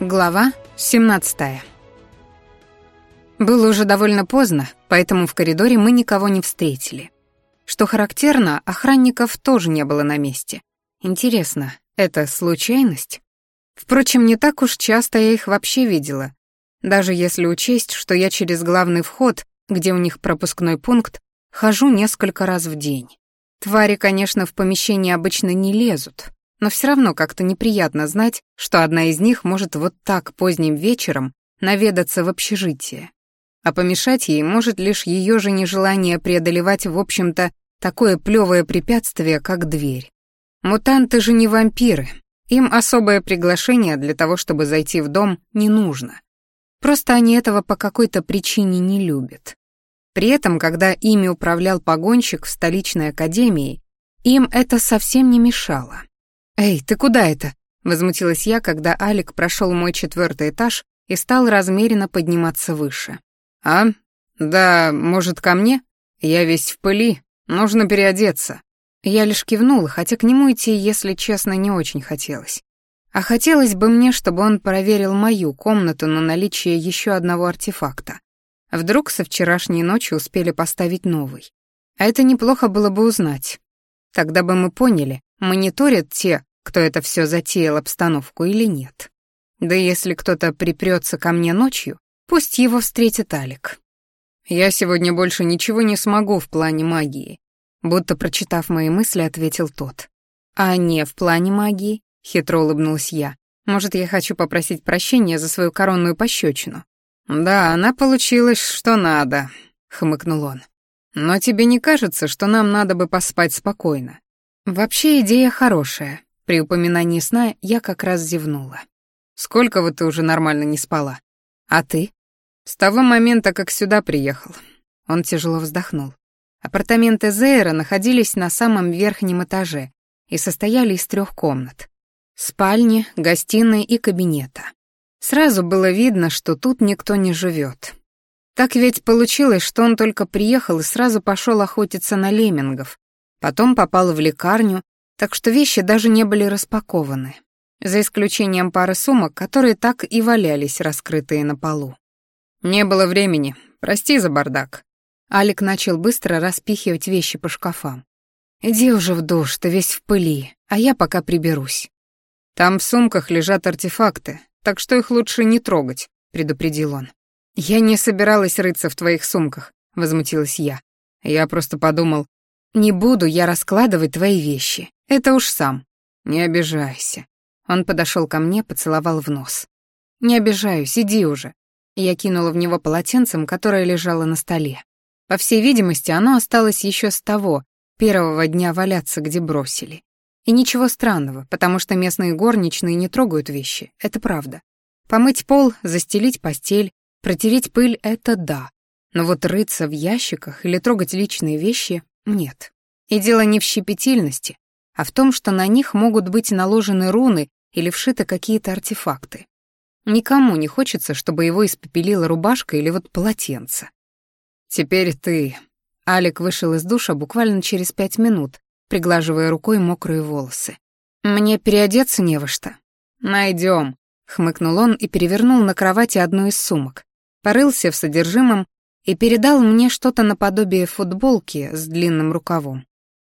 Глава 17. Было уже довольно поздно, поэтому в коридоре мы никого не встретили. Что характерно, охранников тоже не было на месте. Интересно, это случайность? Впрочем, не так уж часто я их вообще видела. Даже если учесть, что я через главный вход, где у них пропускной пункт, хожу несколько раз в день. Твари, конечно, в помещении обычно не лезут, но все равно как-то неприятно знать, что одна из них может вот так поздним вечером наведаться в общежитие. А помешать ей может лишь ее же нежелание преодолевать, в общем-то, такое плевое препятствие, как дверь. Мутанты же не вампиры. Им особое приглашение для того, чтобы зайти в дом, не нужно. Просто они этого по какой-то причине не любят. При этом, когда ими управлял погонщик в столичной академии, им это совсем не мешало. «Эй, ты куда это?» — возмутилась я, когда Алик прошел мой четвертый этаж и стал размеренно подниматься выше. «А? Да, может, ко мне? Я весь в пыли, нужно переодеться». Я лишь кивнула, хотя к нему идти, если честно, не очень хотелось. А хотелось бы мне, чтобы он проверил мою комнату на наличие еще одного артефакта. Вдруг со вчерашней ночи успели поставить новый. А это неплохо было бы узнать. Тогда бы мы поняли, мониторят те, кто это все затеял обстановку или нет. Да если кто-то припрется ко мне ночью, пусть его встретит Алик. Я сегодня больше ничего не смогу в плане магии, будто прочитав мои мысли, ответил тот. А не в плане магии, хитро улыбнулась я. Может, я хочу попросить прощения за свою коронную пощечину. Да, она получилась, что надо, хмыкнул он. Но тебе не кажется, что нам надо бы поспать спокойно? Вообще идея хорошая, при упоминании сна я как раз зевнула. «Сколько вот ты уже нормально не спала? А ты?» «С того момента, как сюда приехал». Он тяжело вздохнул. Апартаменты Зейра находились на самом верхнем этаже и состояли из трех комнат. Спальни, гостиной и кабинета. Сразу было видно, что тут никто не живет. Так ведь получилось, что он только приехал и сразу пошел охотиться на леммингов, потом попал в лекарню так что вещи даже не были распакованы, за исключением пары сумок, которые так и валялись, раскрытые на полу. «Не было времени, прости за бардак». Алик начал быстро распихивать вещи по шкафам. «Иди уже в душ, ты весь в пыли, а я пока приберусь». «Там в сумках лежат артефакты, так что их лучше не трогать», — предупредил он. «Я не собиралась рыться в твоих сумках», — возмутилась я. Я просто подумал, не буду я раскладывать твои вещи. Это уж сам. Не обижайся. Он подошел ко мне, поцеловал в нос. Не обижаюсь, иди уже. Я кинула в него полотенцем, которое лежало на столе. По всей видимости, оно осталось еще с того, первого дня валяться, где бросили. И ничего странного, потому что местные горничные не трогают вещи, это правда. Помыть пол, застелить постель, протереть пыль — это да. Но вот рыться в ящиках или трогать личные вещи нет. И дело не в щепетильности, а в том, что на них могут быть наложены руны или вшиты какие-то артефакты. Никому не хочется, чтобы его испепелила рубашка или вот полотенце. «Теперь ты...» Алик вышел из душа буквально через пять минут, приглаживая рукой мокрые волосы. «Мне переодеться не во что». «Найдем», — хмыкнул он и перевернул на кровати одну из сумок, порылся в содержимом и передал мне что-то наподобие футболки с длинным рукавом.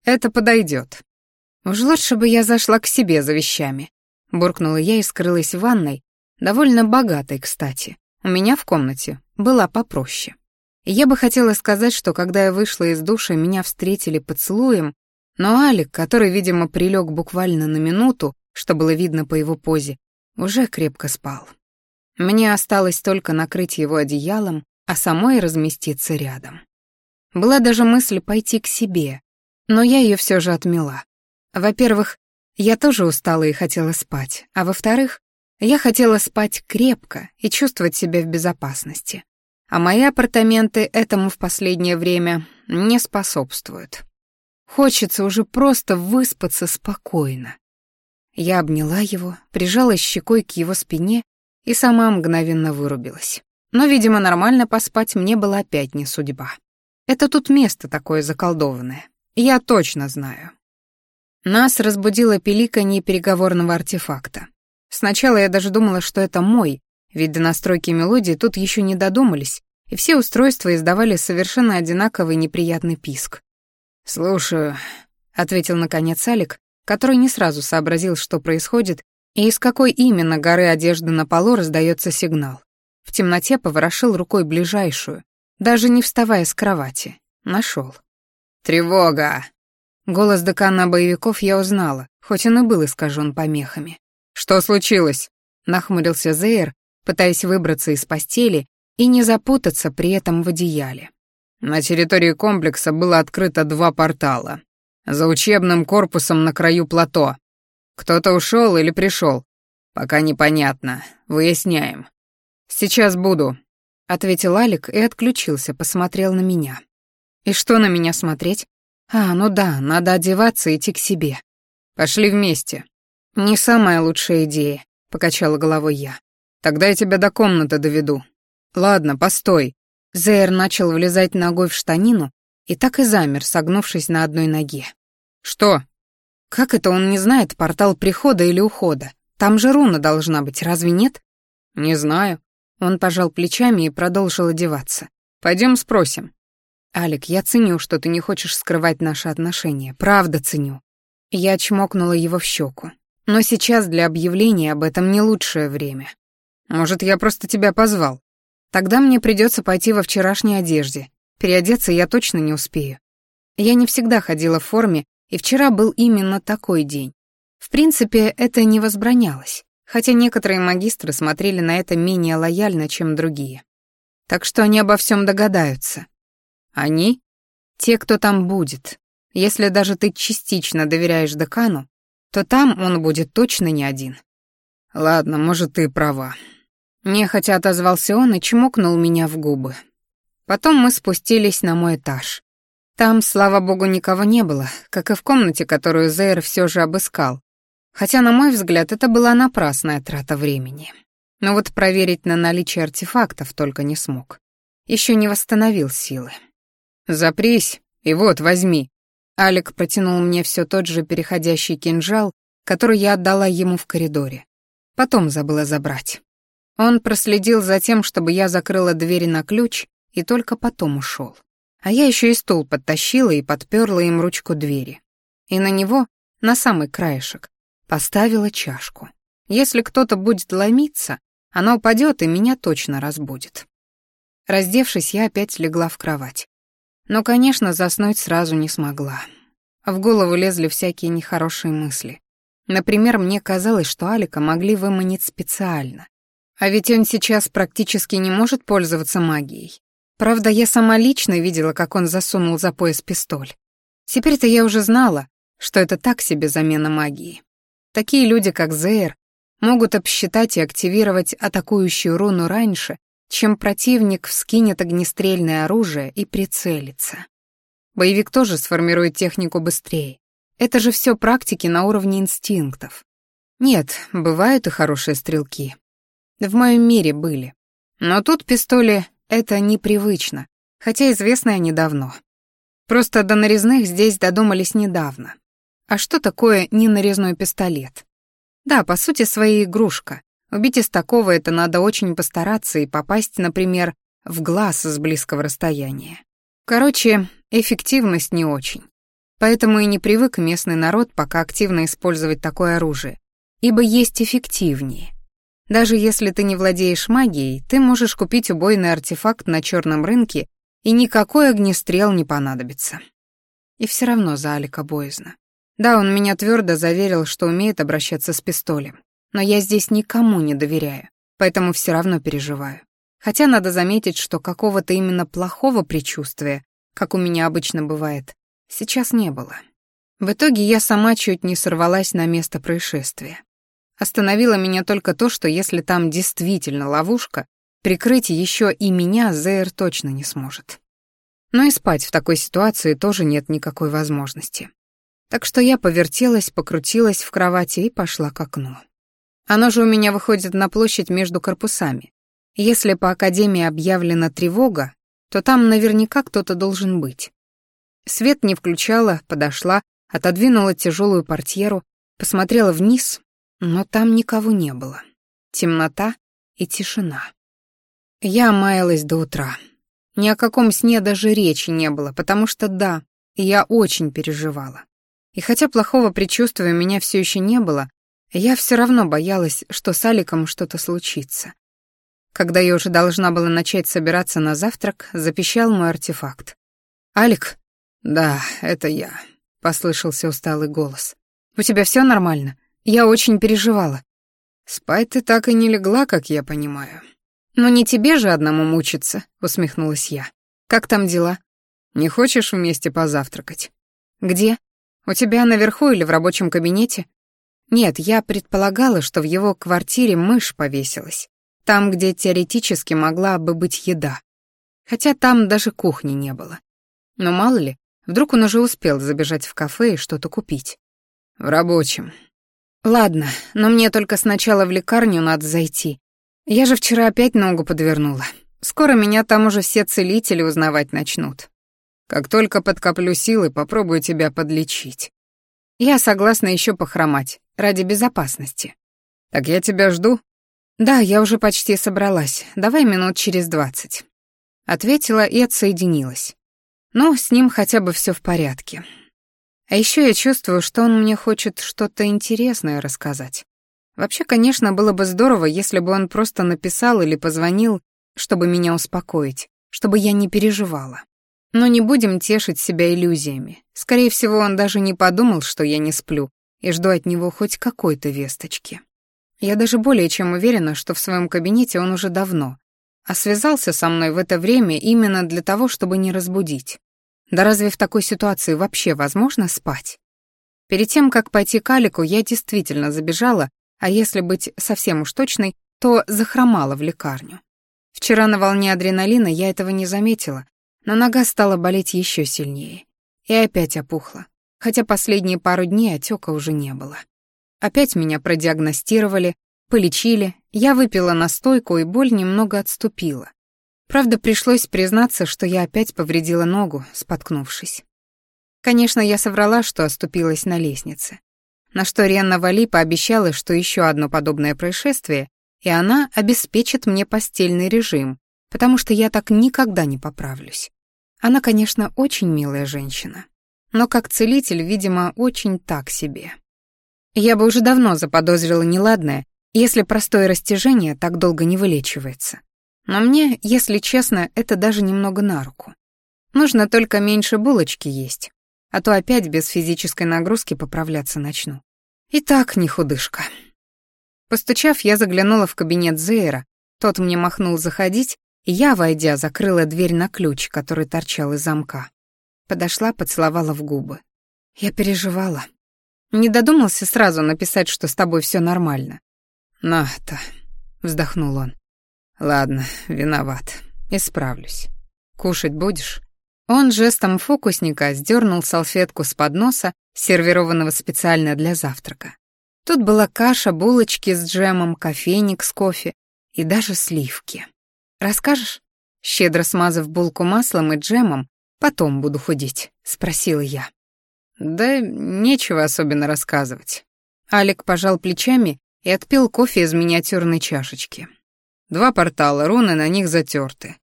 «Это подойдет. Уж лучше бы я зашла к себе за вещами», — буркнула я и скрылась в ванной, довольно богатой, кстати. У меня в комнате была попроще. Я бы хотела сказать, что когда я вышла из душа, меня встретили поцелуем, но Алик, который, видимо, прилег буквально на минуту, что было видно по его позе, уже крепко спал. Мне осталось только накрыть его одеялом а самой разместиться рядом. Была даже мысль пойти к себе, но я ее все же отмела. Во-первых, я тоже устала и хотела спать, а во-вторых, я хотела спать крепко и чувствовать себя в безопасности. А мои апартаменты этому в последнее время не способствуют. Хочется уже просто выспаться спокойно. Я обняла его, прижала щекой к его спине и сама мгновенно вырубилась. Но, видимо, нормально поспать мне было опять не судьба. Это тут место такое заколдованное. Я точно знаю. Нас разбудило пиликанье переговорного артефакта. Сначала я даже думала, что это мой, ведь до настройки мелодии тут еще не додумались, и все устройства издавали совершенно одинаковый неприятный писк. «Слушаю», — ответил наконец Алик, который не сразу сообразил, что происходит и из какой именно горы одежды на полу раздается сигнал. В темноте поворошил рукой ближайшую, даже не вставая с кровати. Нашел. «Тревога!» Голос декана боевиков я узнала, хоть он и был искажен помехами. «Что случилось?» — нахмурился Зейр, пытаясь выбраться из постели и не запутаться при этом в одеяле. На территории комплекса было открыто два портала. За учебным корпусом на краю плато. Кто-то ушел или пришел? Пока непонятно. Выясняем. Сейчас буду, ответил Алик и отключился, посмотрел на меня. И что на меня смотреть? А, ну да, надо одеваться и идти к себе. Пошли вместе. Не самая лучшая идея, покачала головой я. Тогда я тебя до комнаты доведу. Ладно, постой. Зейр начал влезать ногой в штанину и так и замер, согнувшись на одной ноге. Что? Как это он не знает портал прихода или ухода? Там же руна должна быть, разве нет? Не знаю. Он пожал плечами и продолжил одеваться. Пойдем спросим. Алик, я ценю, что ты не хочешь скрывать наши отношения. Правда ценю. Я чмокнула его в щеку. Но сейчас для объявления об этом не лучшее время. Может, я просто тебя позвал? Тогда мне придется пойти во вчерашней одежде. Переодеться я точно не успею. Я не всегда ходила в форме, и вчера был именно такой день. В принципе, это не возбранялось хотя некоторые магистры смотрели на это менее лояльно, чем другие. Так что они обо всем догадаются. Они? Те, кто там будет. Если даже ты частично доверяешь декану, то там он будет точно не один. Ладно, может, ты права. Нехотя отозвался он и чмокнул меня в губы. Потом мы спустились на мой этаж. Там, слава богу, никого не было, как и в комнате, которую Зейр все же обыскал, Хотя, на мой взгляд, это была напрасная трата времени. Но вот проверить на наличие артефактов только не смог. Еще не восстановил силы. «Запрись, и вот, возьми». Алик протянул мне все тот же переходящий кинжал, который я отдала ему в коридоре. Потом забыла забрать. Он проследил за тем, чтобы я закрыла двери на ключ, и только потом ушел. А я еще и стул подтащила и подперла им ручку двери. И на него, на самый краешек, Поставила чашку. Если кто-то будет ломиться, она упадет и меня точно разбудит. Раздевшись, я опять легла в кровать. Но, конечно, заснуть сразу не смогла. В голову лезли всякие нехорошие мысли. Например, мне казалось, что Алика могли выманить специально. А ведь он сейчас практически не может пользоваться магией. Правда, я сама лично видела, как он засунул за пояс пистоль. Теперь-то я уже знала, что это так себе замена магии. Такие люди, как Зейр, могут обсчитать и активировать атакующую руну раньше, чем противник вскинет огнестрельное оружие и прицелится. Боевик тоже сформирует технику быстрее. Это же все практики на уровне инстинктов. Нет, бывают и хорошие стрелки. В моем мире были. Но тут пистоли — это непривычно, хотя известно они давно. Просто до нарезных здесь додумались недавно. А что такое ненарезной пистолет? Да, по сути, своя игрушка. Убить из такого это надо очень постараться и попасть, например, в глаз с близкого расстояния. Короче, эффективность не очень. Поэтому и не привык местный народ пока активно использовать такое оружие, ибо есть эффективнее. Даже если ты не владеешь магией, ты можешь купить убойный артефакт на черном рынке, и никакой огнестрел не понадобится. И все равно за Алика боязно. Да, он меня твердо заверил, что умеет обращаться с пистолем. Но я здесь никому не доверяю, поэтому все равно переживаю. Хотя надо заметить, что какого-то именно плохого предчувствия, как у меня обычно бывает, сейчас не было. В итоге я сама чуть не сорвалась на место происшествия. Остановило меня только то, что если там действительно ловушка, прикрыть еще и меня Зейр точно не сможет. Но и спать в такой ситуации тоже нет никакой возможности. Так что я повертелась, покрутилась в кровати и пошла к окну. Оно же у меня выходит на площадь между корпусами. Если по академии объявлена тревога, то там наверняка кто-то должен быть. Свет не включала, подошла, отодвинула тяжелую портьеру, посмотрела вниз. Но там никого не было. Темнота и тишина. Я маялась до утра. Ни о каком сне даже речи не было, потому что да, я очень переживала. И хотя плохого предчувствия у меня все еще не было, я все равно боялась, что с Аликом что-то случится. Когда я уже должна была начать собираться на завтрак, запищал мой артефакт. «Алик?» «Да, это я», — послышался усталый голос. «У тебя все нормально? Я очень переживала». «Спать ты так и не легла, как я понимаю». «Ну не тебе же одному мучиться», — усмехнулась я. «Как там дела?» «Не хочешь вместе позавтракать?» «Где? У тебя наверху или в рабочем кабинете?» «Нет, я предполагала, что в его квартире мышь повесилась. Там, где теоретически могла бы быть еда. Хотя там даже кухни не было. Но мало ли, вдруг он уже успел забежать в кафе и что-то купить. «В рабочем». «Ладно, но мне только сначала в лекарню надо зайти. Я же вчера опять ногу подвернула. Скоро меня там уже все целители узнавать начнут. Как только подкоплю силы, попробую тебя подлечить. Я согласна еще похромать, ради безопасности. Так я тебя жду? Да, я уже почти собралась. Давай минут через двадцать. Ответила и отсоединилась. Но с ним хотя бы все в порядке. А еще я чувствую, что он мне хочет что-то интересное рассказать. Вообще, конечно, было бы здорово, если бы он просто написал или позвонил, чтобы меня успокоить, чтобы я не переживала. Но не будем тешить себя иллюзиями. Скорее всего, он даже не подумал, что я не сплю, и жду от него хоть какой-то весточки. Я даже более чем уверена, что в своем кабинете он уже давно, а связался со мной в это время именно для того, чтобы не разбудить. Да разве в такой ситуации вообще возможно спать? Перед тем, как пойти к Алику, я действительно забежала а если быть совсем уж точной, то захромала в лекарню. Вчера на волне адреналина я этого не заметила, но нога стала болеть еще сильнее. И опять опухла, хотя последние пару дней отека уже не было. Опять меня продиагностировали, полечили, я выпила настойку, и боль немного отступила. Правда, пришлось признаться, что я опять повредила ногу, споткнувшись. Конечно, я соврала, что оступилась на лестнице на что Ренна Вали пообещала, что еще одно подобное происшествие, и она обеспечит мне постельный режим, потому что я так никогда не поправлюсь. Она, конечно, очень милая женщина, но как целитель, видимо, очень так себе. Я бы уже давно заподозрила неладное, если простое растяжение так долго не вылечивается. Но мне, если честно, это даже немного на руку. Нужно только меньше булочки есть, а то опять без физической нагрузки поправляться начну. И так не худышка. Постучав, я заглянула в кабинет Зейра, тот мне махнул заходить, и я, войдя, закрыла дверь на ключ, который торчал из замка. Подошла, поцеловала в губы. Я переживала. Не додумался сразу написать, что с тобой все нормально. «На-то», — вздохнул он. «Ладно, виноват. Исправлюсь. Кушать будешь?» Он жестом фокусника сдернул салфетку с подноса, сервированного специально для завтрака. Тут была каша, булочки с джемом, кофейник с кофе и даже сливки. «Расскажешь?» Щедро смазав булку маслом и джемом, «Потом буду худеть», — спросила я. «Да нечего особенно рассказывать». Алик пожал плечами и отпил кофе из миниатюрной чашечки. Два портала, руны на них затерты.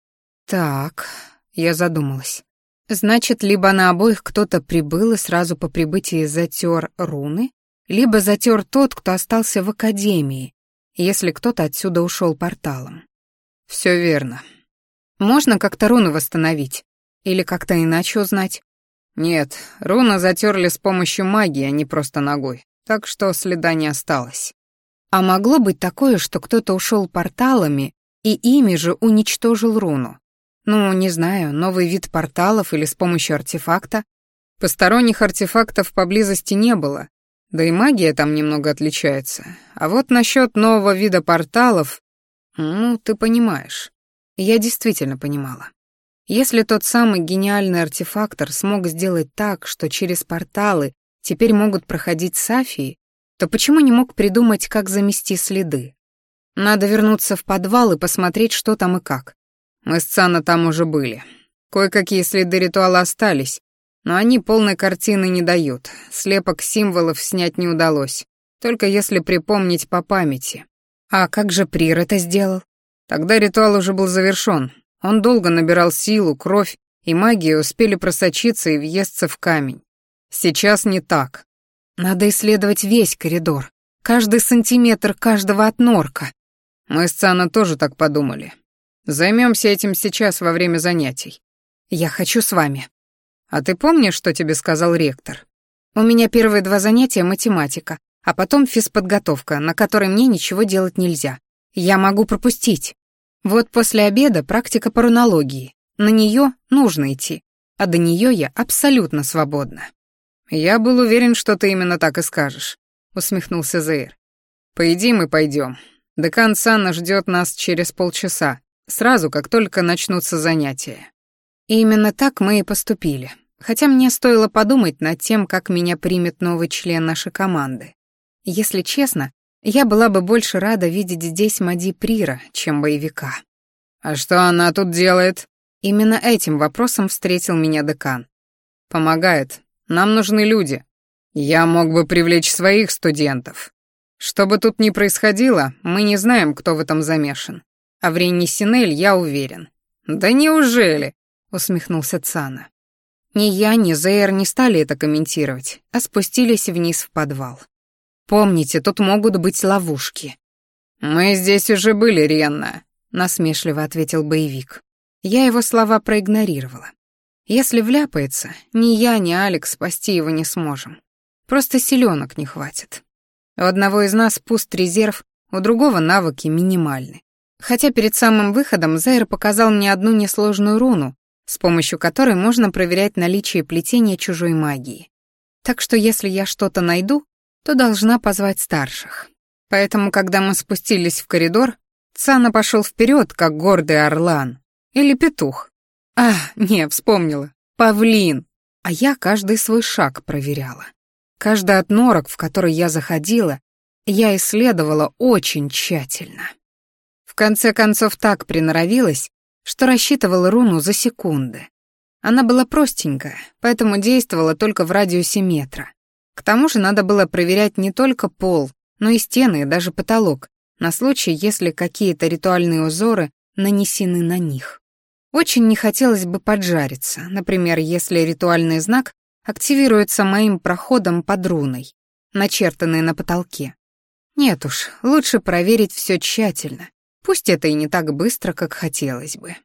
«Так», — я задумалась. Значит, либо на обоих кто-то прибыл и сразу по прибытии затер руны, либо затер тот, кто остался в академии, если кто-то отсюда ушел порталом. Все верно. Можно как-то руны восстановить? Или как-то иначе узнать? Нет, руны затерли с помощью магии, а не просто ногой, так что следа не осталось. А могло быть такое, что кто-то ушел порталами и ими же уничтожил руну? Ну, не знаю, новый вид порталов или с помощью артефакта. Посторонних артефактов поблизости не было, да и магия там немного отличается. А вот насчет нового вида порталов, ну, ты понимаешь. Я действительно понимала. Если тот самый гениальный артефактор смог сделать так, что через порталы теперь могут проходить сафии, то почему не мог придумать, как замести следы? Надо вернуться в подвал и посмотреть, что там и как. Мы с Цана там уже были. Кое-какие следы ритуала остались, но они полной картины не дают. Слепок символов снять не удалось. только если припомнить по памяти. А как же Прир это сделал? Тогда ритуал уже был завершён. Он долго набирал силу, кровь, и магия успели просочиться и въесться в камень. Сейчас не так. Надо исследовать весь коридор, каждый сантиметр каждого отнорка. Мы с Цана тоже так подумали. Займемся этим сейчас во время занятий. Я хочу с вами. А ты помнишь, что тебе сказал ректор? У меня первые два занятия математика, а потом физподготовка, на которой мне ничего делать нельзя. Я могу пропустить. Вот после обеда практика по рунологии. На нее нужно идти, а до нее я абсолютно свободна. Я был уверен, что ты именно так и скажешь, усмехнулся Зейр. Поедим и пойдем. Декан Санна ждет нас через полчаса, сразу как только начнутся занятия. И именно так мы и поступили. Хотя мне стоило подумать над тем, как меня примет новый член нашей команды. Если честно, я была бы больше рада видеть здесь Мади Прира, чем боевика. «А что она тут делает?» Именно этим вопросом встретил меня декан. «Помогает. Нам нужны люди. Я мог бы привлечь своих студентов. Что бы тут ни происходило, мы не знаем, кто в этом замешан. А в Ренни Синель я уверен». «Да неужели?» — усмехнулся Цана. Ни я, ни Зейр не стали это комментировать, а спустились вниз в подвал. Помните, тут могут быть ловушки. Мы здесь уже были, Ренна, насмешливо ответил боевик. Я его слова проигнорировала. Если вляпается, ни я, ни Алекс спасти его не сможем. Просто силёнок не хватит. У одного из нас пуст резерв, у другого навыки минимальны. Хотя перед самым выходом Зайр показал мне одну несложную руну, с помощью которой можно проверять наличие плетения чужой магии. Так что если я что-то найду, то должна позвать старших. Поэтому, когда мы спустились в коридор, Цана пошел вперед, как гордый орлан. Или петух. А, не, вспомнила. Павлин. А я каждый свой шаг проверяла. Каждый отнорок, в который я заходила, я исследовала очень тщательно. В конце концов так приноровилась, что рассчитывала руну за секунды. Она была простенькая, поэтому действовала только в радиусе метра. К тому же надо было проверять не только пол, но и стены и даже потолок, на случай, если какие-то ритуальные узоры нанесены на них. Очень не хотелось бы поджариться, например, если ритуальный знак активируется моим проходом под руной, начертанной на потолке. Нет уж, лучше проверить все тщательно, пусть это и не так быстро, как хотелось бы.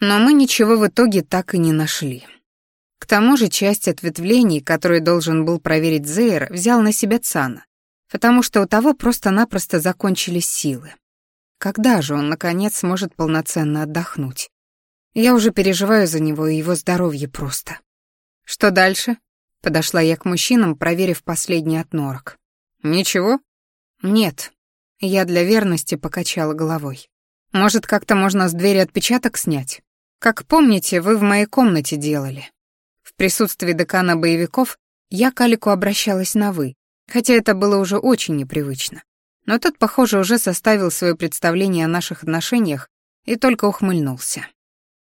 Но мы ничего в итоге так и не нашли. К тому же часть ответвлений, которые должен был проверить Зейр, взял на себя Цана, потому что у того просто-напросто закончились силы. Когда же он, наконец, сможет полноценно отдохнуть? Я уже переживаю за него и его здоровье просто. Что дальше? Подошла я к мужчинам, проверив последний отнорок. Ничего? Нет. Я для верности покачала головой. Может, как-то можно с двери отпечаток снять? Как помните, вы в моей комнате делали. В присутствии декана боевиков я к Алику обращалась на «вы», хотя это было уже очень непривычно. Но тот, похоже, уже составил свое представление о наших отношениях и только ухмыльнулся.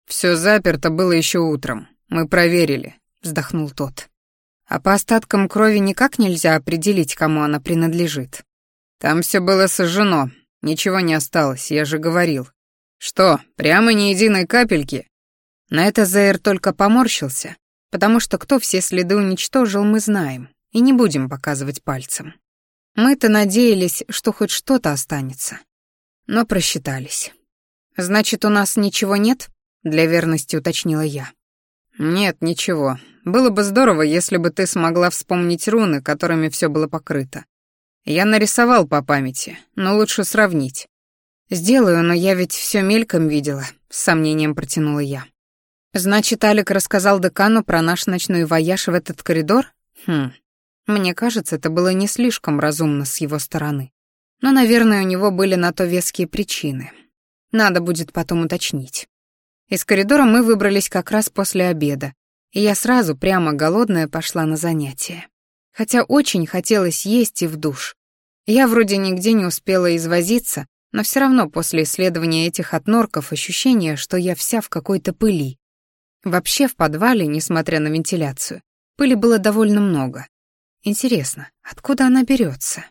«Все заперто было еще утром. Мы проверили», — вздохнул тот. «А по остаткам крови никак нельзя определить, кому она принадлежит». «Там все было сожжено. Ничего не осталось, я же говорил». «Что, прямо ни единой капельки?» На это Зейр только поморщился, потому что кто все следы уничтожил, мы знаем, и не будем показывать пальцем. Мы-то надеялись, что хоть что-то останется, но просчитались. «Значит, у нас ничего нет?» — для верности уточнила я. «Нет, ничего. Было бы здорово, если бы ты смогла вспомнить руны, которыми все было покрыто. Я нарисовал по памяти, но лучше сравнить». «Сделаю, но я ведь все мельком видела», — с сомнением протянула я. Значит, Алик рассказал декану про наш ночной вояж в этот коридор? Хм. Мне кажется, это было не слишком разумно с его стороны. Но, наверное, у него были на то веские причины. Надо будет потом уточнить. Из коридора мы выбрались как раз после обеда, и я сразу, прямо голодная, пошла на занятия. Хотя очень хотелось есть и в душ. Я вроде нигде не успела извозиться, но все равно после исследования этих отнорков ощущение, что я вся в какой-то пыли, Вообще в подвале, несмотря на вентиляцию, пыли было довольно много. Интересно, откуда она берется?